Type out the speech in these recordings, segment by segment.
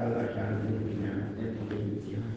فلا تعلمون نعمتك الجهاد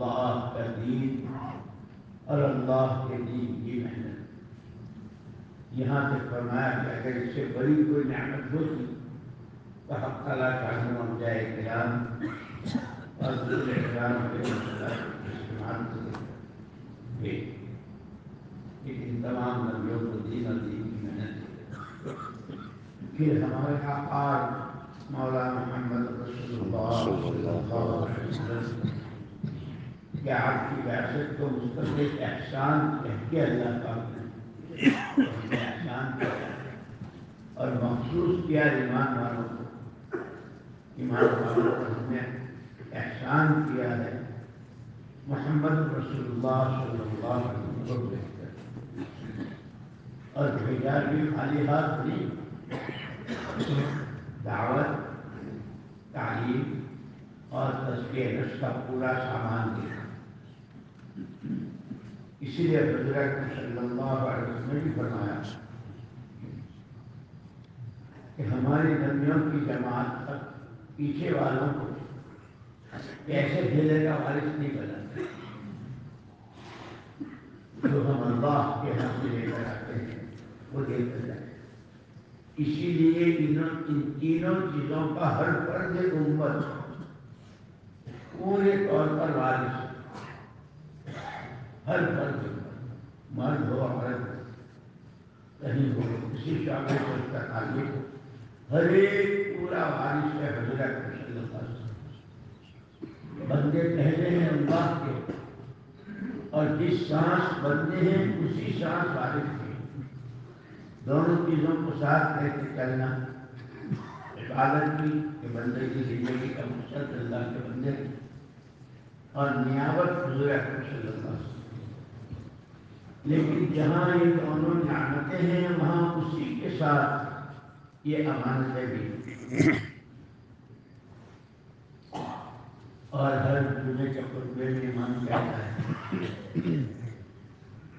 اللہ کا دین اور اللہ کے دین کی محنت۔ یہاں تک فرمایا کہ اگر اس سے بڑی کوئی نعمت ہوتی تو حق تعالیٰ کا ہم جائے کرام اور دوسرے کرام کے استعمال سے لیکن تمام نبیوں کو دین اور دین کی محنت پھر ہمارے ہاں آج مولانا محمد رسول اللہ صلی اللہ علیہ وسلم کہ آپ کی وراثت کو مستقل احسان کہہ کے اللہ پاک نے احسان کیا اور مخصوص کیا ایمان والوں کو، ایمان والوں کو ہم نے احسان کیا ہے۔ محمد رسول اللہ صلی اللہ علیہ وسلم کو بھیج کر۔ اور بھیجا بھی خالی ہاتھ نہیں۔ دعوت، تعلیم اور تذکیہ نفس کا پورا سامان دیا اسی لیے حضرت صلی اللہ علیہ وسلم نے بھی فرمایا کہ ہماری نبیوں کی جماعت تک پیچھے والوں کو کیسے بھیجے کا وارث نہیں بنا جو ہم اللہ کے ہم سے لے کر آتے ہیں، وہ دیکھ جائے۔ اسی لیے ان تینوں چیزوں کا ہر فرد امت، پورے طور پر وارث ہر فرد مرد ہو عورت کہیں ہو کسی شعبے سے اس کا تعلق ہو۔ ہر ایک پورا وارث ہے حضرت صلی اللہ علیہ وسلم۔ بندے پہلے ہیں اللہ کے۔ اور جس سانس بندے ہیں، اسی سانس وارث کے دونوں چیزوں کو ساتھ رہ کے چلنا، عبادت کی کہ بندے کی زندگی کا مقصد اللہ کے بندے اور نیابت حضور صلی اللہ علیہ وسلم۔ لیکن جہاں یہ دونوں نعمتیں ہیں، وہاں اسی کے ساتھ یہ امانتیں بھی۔ اور ہر جمعے کے خطبے میں ایمان کہتا ہے۔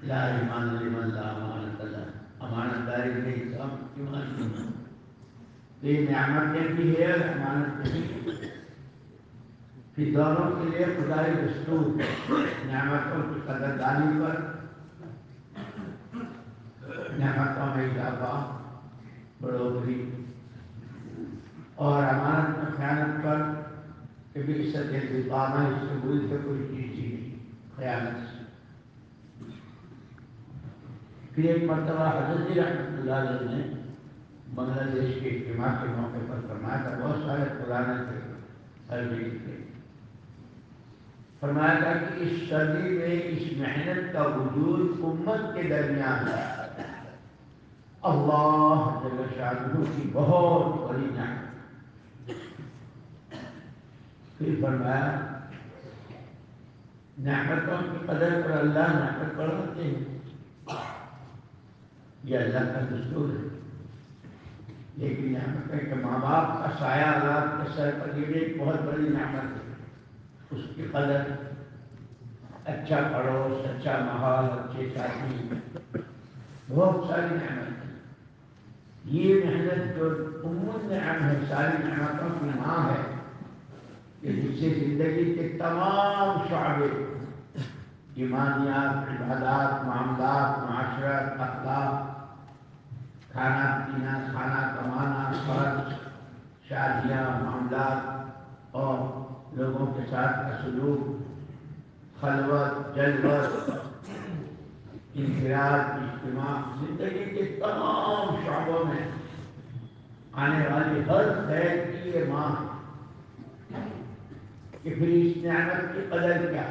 لا ایمان لمن لا امانت اللہ امانت داری نہیں سب ایمان کی یہ نعمتیں بھی ہے اور امانت بھی پھر دونوں کے لیے خدائی دستور نعمتوں کی قدردانی پر نعمتوں میں اضافہ بڑھوتری اور امانت میں خیانت پر کہ بھی اس سے دفاعہ اس سے بری سے کوئی چیز ہی نہیں خیانت سے پھر ایک مرتبہ حضرت جی رحمۃ اللہ علیہ نے بنگلہ دیش کے اجتماع کے موقع پر فرمایا تھا بہت سارے پرانے تھے ہر تھے فرمایا تھا کہ اس صدی میں اس محنت کا وجود امت کے درمیان ہے اللہ جل شاہ کی بہت بڑی نعمت پھر فرمایا نعمتوں کی قدر پر اللہ نعمت بڑھاتے ہیں۔ یہ اللہ کا دستور ہے۔ لیکن نعمت ہے کہ ماں باپ کا سایہ اولاد کے سر پر یہ ایک بہت بڑی نعمت ہے۔ اس کی قدر اچھا پڑوس اچھا ماحول اچھے ساتھی، بہت ساری نعمت یہ محنت جو امت نعم ہے، ساری نعمتوں کی ماں ہے۔ کہ جس سے زندگی کے تمام شعبے، ایمانیات، عبادات، معاملات، معاشرت، اخلاق، کھانا پینا، کھانا کمانا، فرض، شادیاں، معاملات اور لوگوں کے ساتھ کا سلوک خلوت، جلوت، انفراد، اجتماع، زندگی کے تمام شعبوں میں آنے والی ہر خیر کی یہ ماں کہ پھر اس نعمت کی قدر کیا۔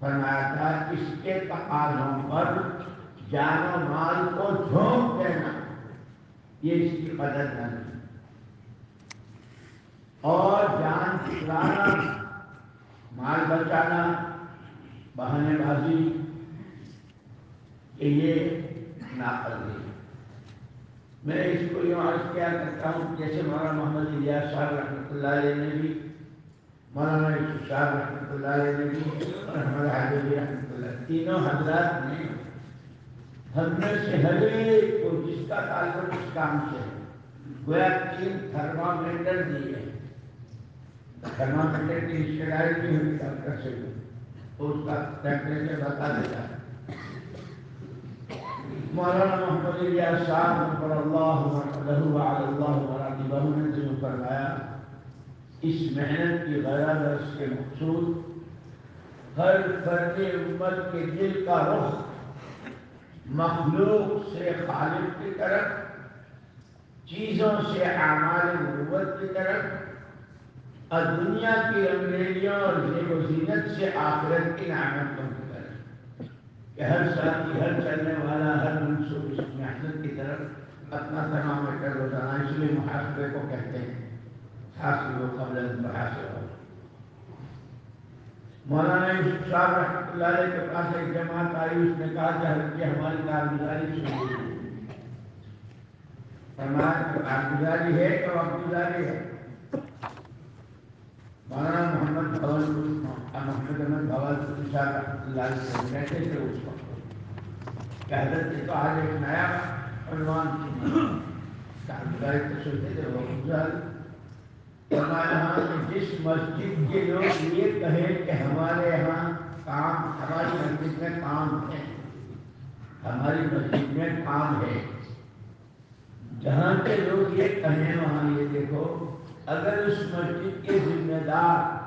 فرمایا تھا اس کے تقاضوں پر جان و مال کو جھونک دینا، یہ اس کی قدر نہیں۔ اور جان کی پھسلانا مال بچانا، بہانے بازی کہ یہ ناقل ہے میں اس کو یوں عرض کیا کرتا ہوں جیسے مولانا محمد الیاس صاحب رحمۃ اللہ علیہ نے بھی، مولانا یوسف صاحب رحمۃ اللہ علیہ نے بھی اور ہمارے حاضر رحمۃ اللہ تینوں حضرات نے ہم سے ہر کو جس کا تعلق اس کام سے ہے، گویا تین تھرمامیٹر دیے تھرمامیٹر کی رشتے داری بھی ہوئی ڈاکٹر سے تو اس کا ٹیمپریچر بتا دیتا ہے۔ مولانا محمد الیاس صاحب نفر اللہ مرحبہ وعلى اللہ مرحبہ نے جو فرمایا، اس محنت کی غیر درس کے مقصود ہر فرد امت کے دل کا رخ مخلوق سے خالق کی طرف، چیزوں سے اعمال نبوت کی طرف، اور دنیا کی انگریزیوں اور زیب و زینت سے آخرت کی نعمتوں کہ ہر ساتھی ہر چلنے والا، ہر منصوب اس محنت کی طرف اپنا تمام کر روزانہ اس لیے محاسبے کو کہتے ہیں۔ حاصل و قبل حاصل ہو مولانا یوسف صاحب رحمۃ اللہ علیہ کے پاس ایک جماعت آئی، اس نے کہا کہ حضرت جی ہماری کارگزاری سنیے فرمایا کہ کارگزاری ہے تو وقتگزاری ہے۔ مولانا محمد بھول محمد احمد بھول صاحب رحمۃ اللہ علیہ سے کہتے تھے اس وقت کہ حضرت جی تو آج ایک نیا عنوان کارگزاری تو سنتے تھے وقتگزاری فرمایا ہاں کہ جس مسجد کے لوگ یہ کہیں کہ ہمارے یہاں کام ہماری مسجد میں کام ہے۔ ہماری مسجد میں کام ہے۔ جہاں کے لوگ یہ کہیں، وہاں یہ دیکھو۔ اگر اس مسجد کے ذمہ دار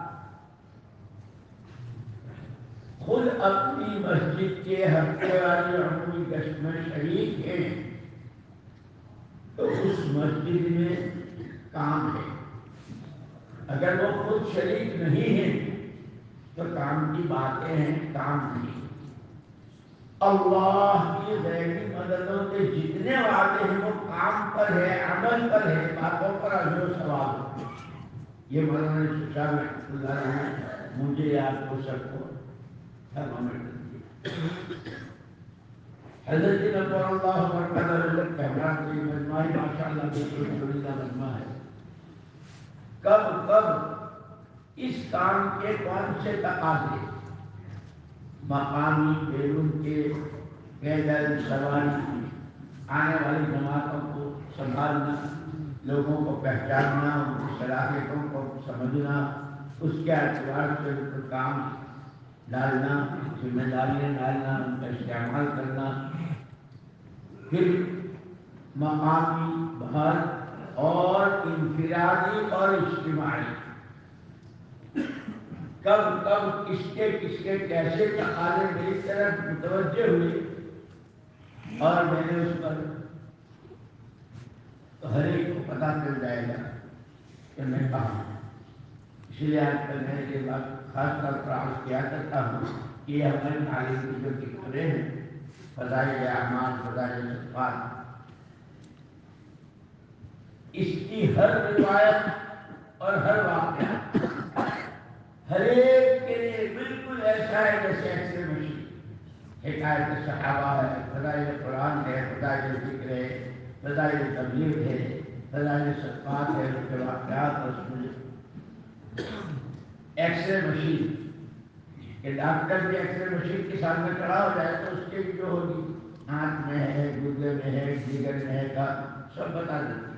خود اپنی مسجد کے ہفتے والی عمومی گشت میں شریک ہیں، تو اس مسجد میں کام ہے۔ اگر وہ خود شریک نہیں ہے تو کام کی باتیں ہیں، کام نہیں۔ اللہ کی غیبی مددوں کے جتنے وعدے ہیں، وہ کام پر ہے عمل پر ہے باتوں پر اجر سوال یہ مولانا ششا رحمۃ اللہ نے مجھے آپ کو۔ سب کو حضرت جی نبر اللہ مرکز کہنا کہ مجموعی ماشاء اللہ بالکل جڑیدہ مجموعہ ہے۔ کب کب؟ اس کام کے کون سے تقاضے؟ مقامی بیرون کے پیدل سواری آنے والی جماعتوں کو سنبھالنا، لوگوں کو پہچاننا، ان کی صلاحیتوں کو سمجھنا، اس کے اعتبار سے ان کو کام ڈالنا، ذمہ داریاں ڈالنا، ان کا استعمال کرنا۔ پھر مقامی باہر اور انفرادی اور اجتماعی کب کب کس کے کس کے کیسے تقاضے میری طرف متوجہ ہوئے۔ اور میں نے اس پر تو ہر ایک کو پتا چل جائے گا کہ میں کہاں اس لیے آج کل میں یہ بات خاص طور پر عرض کیا کرتا ہوں کہ یہ ہماری تعلیم کی جو کتابیں ہیں، فضائل اعمال، فضائل صفات اس کی ہر روایت اور ہر واقعہ ہر ایک کے لیے بالکل ایسا ہے جیسے ایکسرے مشین حکایت صحابہ ہے، فضائل قرآن ہے، فضائل ذکر ہے، فضائل تبلیغ ہے، فضائل صفات ہے، اس کے واقعات اور اس میں ایکسرے مشین کہ ڈاکٹر بھی ایکسرے مشین کے سامنے کھڑا ہو جائے تو اس کے جو ہوگی آنکھ میں ہے، گردے میں ہے جگر میں ہے، کا سب بتا دیتی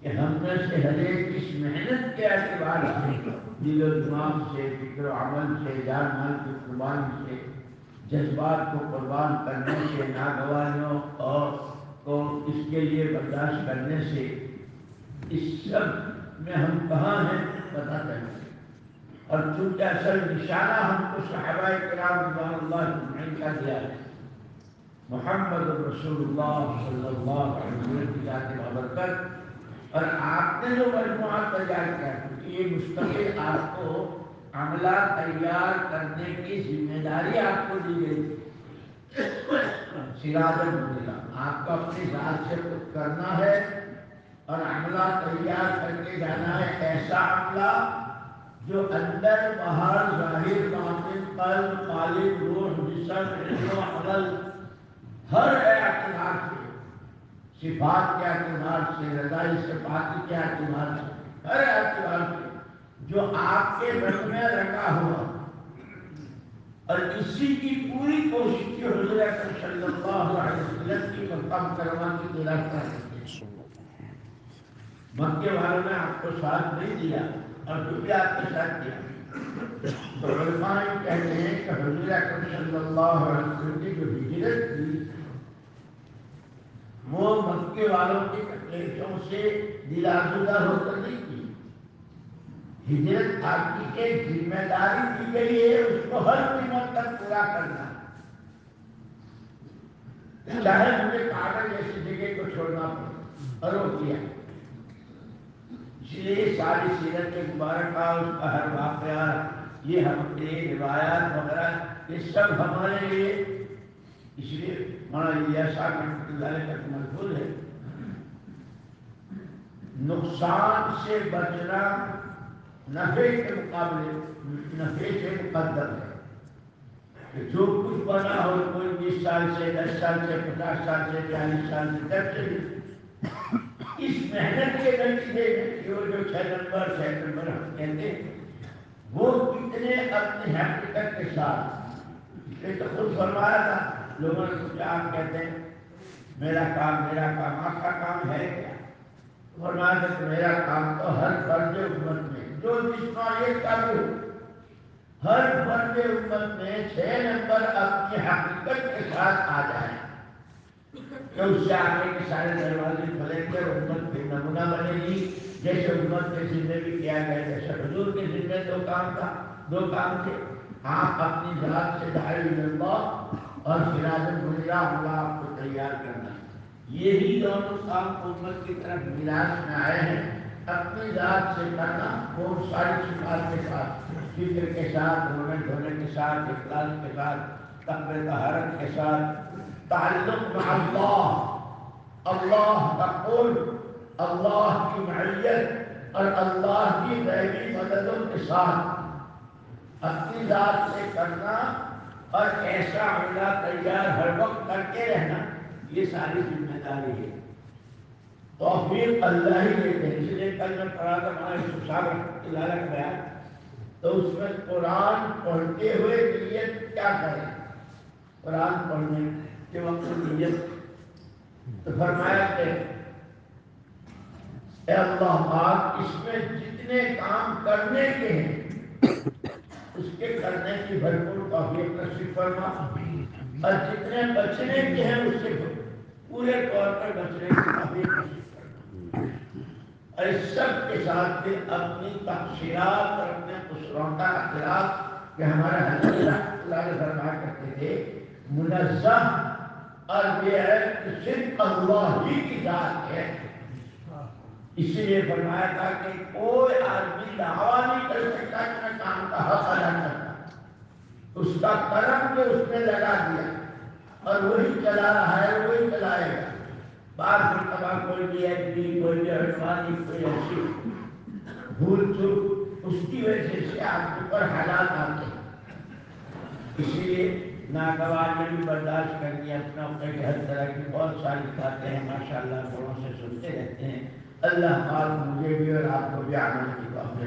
کہ ہم میں سے ہر ایک اس محنت کے اعتبار سے دل و دماغ سے، فکر و عمل سے، جان، مال کی قربانی سے، جذبات کو قربان کرنے سے ناگوانیوں اور کو اس کے لیے برداشت کرنے سے، اس سب میں ہم کہاں ہیں پتہ چلے اور چونکہ اصل نشانہ ہم کو صحابہ کرام رضوان اللہ کا دیا ہے، محمد رسول اللہ صلی اللہ علیہ وسلم کی ذات بابرکت اور آپ نے جو مجموعہ تیار کیا کیونکہ یہ مستقل آپ کو عملہ تیار کرنے کی ذمہ داری آپ کو دی گئی سراج المدلہ آپ کو اپنی ذات سے کچھ کرنا ہے اور عملہ تیار کر کے جانا ہے۔ ایسا عملہ جو اندر باہر ظاہر باطن قلب قالب روح، جسم و عمل، ہر اعتبار سے، صفات کے اعتبار سے، رضائی صفات کے اعتبار سے ہر اعتبار سے جو آپ کے من میں رکھا ہوا۔ اور اسی کی پوری کوشش کی حضور اکرم صلی اللہ علیہ وسلم کی مقام کروانے کی رفتہ مکے والوں نے آپ کو ساتھ نہیں دیا اور جو بھی آپ کے ساتھ کیا تو علماء کہتے ہیں کہ حضور اکرم صلی اللہ علیہ وسلم کی جو ہجرت تھی، وہ مکے والوں کی تکلیفوں سے دلاسودہ ہو کر نہیں کی۔ ہجرت آپ کی ایک ذمہ داری دی گئی ہے، اس کو ہر قیمت تک پورا کرنا چاہے مجھے کاغذ ایسی جگہ کو چھوڑنا پڑے اور وہ کیا؟ لیے ساری سیرت مبارکہ اس کا ہر واقعہ، یہ ہم اپنے روایات وغیرہ، یہ سب ہمارے لیے، اس لیے مولانا صاحب رحمۃ اللہ تک محفوظ ہے۔ نقصان سے بچنا نفے کے مقابلے نفے سے مقدم ہے۔ کہ جو کچھ بنا ہو، کوئی بیس سال سے، دس سال سے، پچاس سال سے، چالیس سال سے جب سے اس محنت کے نتیجے میں جو چھ نمبر چھ نمبر ہم کہتے ہیں، وہ کتنے اپنے حقیقت کے ساتھ۔ یہ تو خود فرمایا تھا، لوگوں نے کچھ آپ کہتے ہیں، میرا کام میرا کام، آپ کا کام ہے کیا؟ فرمایا تھا کہ میرا کام تو ہر فرد امت میں جو جسمانیت کا بھی ہو ہر فرد امت میں چھ نمبر اپنی حقیقت کے ساتھ آ جائیں۔ کہ اس سے آگے کے سارے دروازے کھلیں گے امت پھر نمونہ بنے گی۔ جیسے امت کے ذمے بھی کیا گیا، جیسے حضور کے ذمے دو کام تھا، دو کام تھے۔ آپ اپنی ذات سے دائی اللہ اور سراج المنیرہ اللہ آپ کو تیار کرنا۔ یہی دونوں کام امت کی طرف ملاس میں آئے ہیں۔ اپنی ذات سے کرنا وہ ساری صفات کے ساتھ فکر کے ساتھ رونے دھونے کے ساتھ، اخلاص کے ساتھ تقبر طہارت کے ساتھ، تعلق مع اللہ اللہ کا قرب اللہ کی معیت اور اللہ کی غیبی مددوں کے ساتھ۔ اپنی ذات سے کرنا اور ایسا عملہ تیار ہر وقت کرتے رہنا، یہ ساری ذمہ داری ہے۔ توفیق اللہ ہی دیتے ہیں اس لیے کل میں پڑھا تھا ہمارے صاحب اللہ گیا تو اس میں قرآن پڑھتے ہوئے نیت کیا کریں قرآن پڑھنے کے وقت نیت۔ تو فرمایا کہ اے اللہ پاک، اس میں جتنے کام کرنے کے ہیں، اس کے کرنے کی بھرپور توفیق نصیب فرما۔ اور جتنے بچنے کے ہیں، اس سے پورے طور پر بچنے کی توفیق نصیب اور اس سب کے ساتھ پھر اپنی تفصیلات اور اپنے خسروں کا اخلاق کہ ہمارے حضرت اللہ فرما کرتے تھے منظم اور یہ ہے کہ صرف اللہ ہی کی ذات ہے۔ اسی لیے فرمایا تھا کہ کوئی آدمی دعویٰ نہیں کر سکتا کہ میں کام کا حق ادا کرتا اس کا کرم جو اس نے لگا دیا اور وہی چلا رہا ہے، وہی چلائے گا۔ بعض مرتبہ کوئی بھی ایک بھی، کوئی بھی ہنوانی کوئی ایسی بھول چوک، اس کی وجہ سے آپ کے اوپر حالات آتے ہیں۔ اسی لیے ناگوار نے بھی برداشت کر دیا، اپنا اپنے ہر طرح کی بہت ساری باتیں ہیں ماشاء اللہ گھروں سے سنتے رہتے ہیں۔ اللہ پاک مجھے بھی اور آپ کو بھی آنے کی بات